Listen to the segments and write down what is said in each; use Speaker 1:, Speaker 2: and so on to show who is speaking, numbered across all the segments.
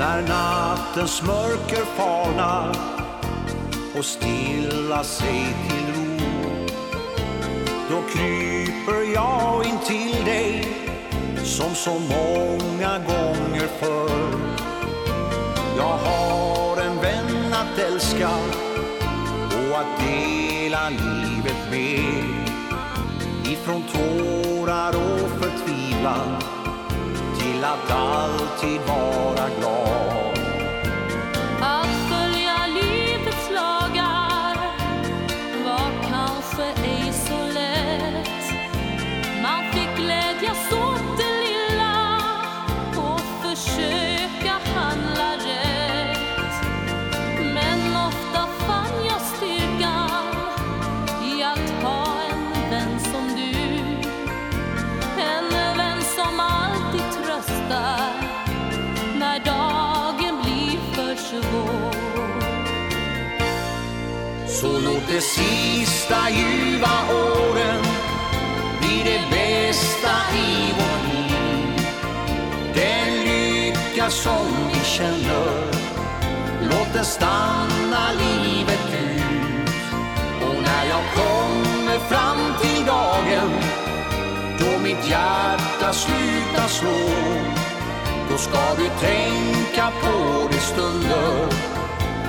Speaker 1: När nattens mörker falnar och stilla sig till ro. Då kryper jag in till dig som så många gånger förr. Jag har en vän att älska och att dela livet med. Ifrån tårar och förtvivlan till att alltid vara
Speaker 2: Så
Speaker 1: låt de sista ljuva åren bli det bästa i vårt liv. Den lycka som vi känner, låt den stanna livet ut. Och när jag kommer fram till dagen då mitt hjärta slutar slå då ska du tänka på de stunder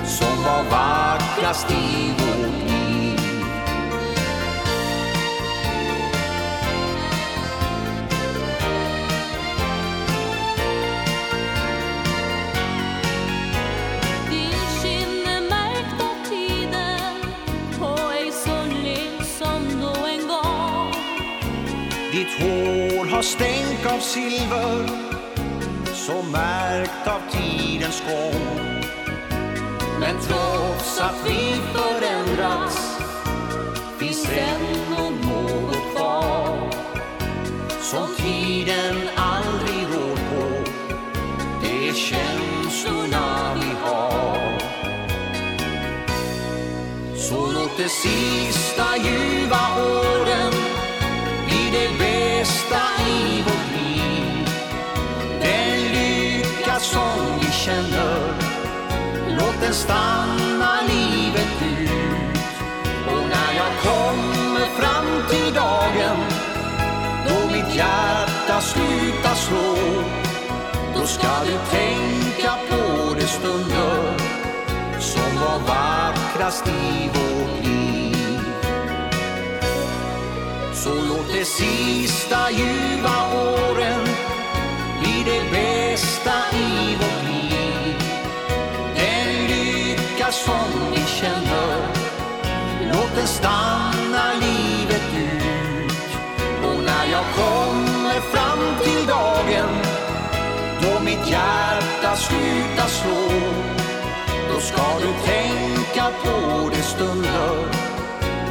Speaker 1: som var varma fast i vårt liv.
Speaker 2: Din kind är märkt av tiden och ej så len som då en gång.
Speaker 1: Ditt hår har stänk av silver så märkt av tidens gång. Men trots att vi förändrats finns ändå något kvar som tiden aldrig rår på. Det är känslorna vi har. Så låt de sista ljuva åren bli det bästa i vårt liv. Den lycka som vi känner, låt den stanna livet ut. Och när jag kommer fram till dagen då mitt hjärta slutar slå då ska du tänka på de stunder som var vackrast i vårt liv. Så låt de sista ljuva åren bli det bästa i hjärta sluta slå. Då ska du tänka på de stunder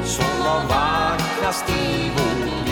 Speaker 1: som var vackrast i vår